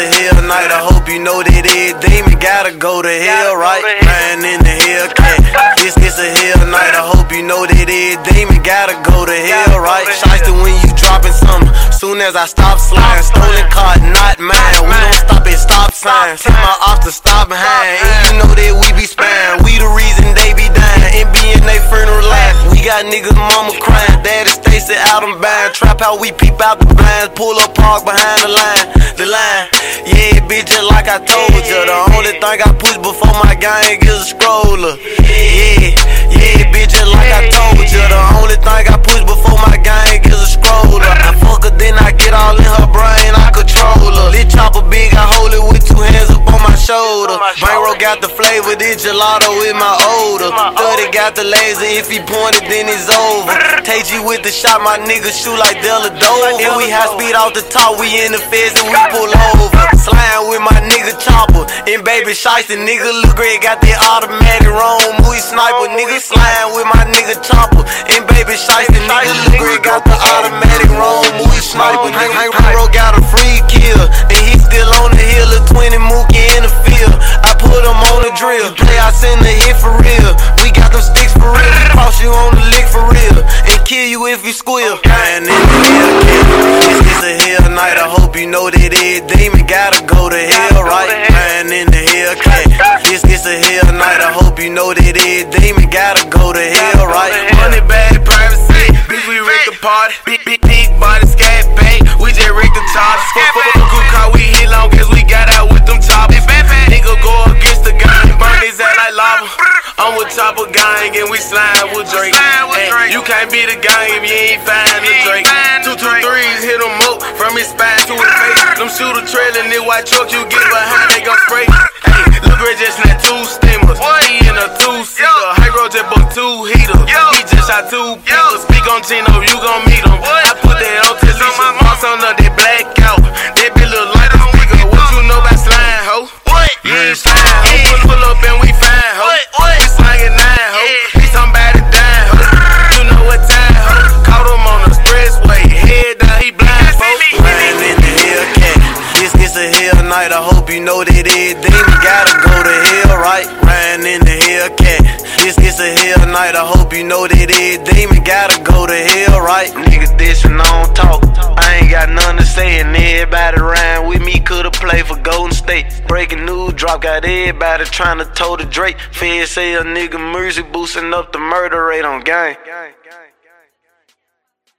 hell night. I hope you know that every demon gotta go to hell, right? Riding in the Hellcat. It's, it's a hell night. I hope you know that every demon gotta go to hell, right? Shiesty when you dropping something. Soon as I stop sliding, stolen car, not mine. We don't stop at stop signs. Tell my ops to stop behind. And you know that we be spying. We the reason they be dying. And be in they funeral line. We got niggas, mama crying. Daddy Stacy out on buying. Trap how we peep out the blinds. Pull up park behind the line. The line. Yeah, bitch, just like I told you. The only thing I push before my gang is a scroller. Yeah, yeah, bitch, just like I told you. The only thing Bankroll got the flavor, this gelato with my odor. Thirty got the laser, if he pointed, then it's over. Tay G with the shot, my nigga shoot like Della Dover. And we high speed off the top, we in the feds and we pull over. Slime with my nigga chopper. And baby shiesty, nigga look great, got that automatic wrong. Movie sniper, nigga slime with my nigga chopper. And baby shiesty, nigga look great, got the Hellcat. It's, it's a hell night. I hope you know that every demon gotta go to hell, right? Money bag, privacy. Bitch, we wreck the party. Big, big, big body, scat bang. We just wreck the top. Fuck, fuck, fuck, good car, we hit long as we got out with them choppers. Nigga go against the gang, burn his ass like lava. I'm with Chopper Gang and we slime with Drake. Hey, you can't be the gang if you ain't find the Drake. Two, two, threes, hit him up from his spine to his face. Them shooter trailing, this white truck you get behind, they gon' spray. Two pillars. Speak on Tino, you gon' meet him. I put that on Talisha. Boss on her, they black out. That be look like a speaker. What you know about slime, ho? You ain't slime, ho. Pull, pull up and we fine, ho. We slangin' nine, ho. He somebody dying, ho. You know what time, ho. Caught him on the expressway. Head down, he blind, folks. Riding in the Hellcat. It's, it's a hell night. I hope you know that every demon gotta go It's, it's a hell night. I hope you know that every demon gotta go to hell, right? nigga Niggas dishing on talk. I ain't got nothing to say, and everybody around with me coulda played for Golden State. Breaking news drop got everybody trying to toe the Drake. Feds say a nigga mercy boosting up the murder rate on gang.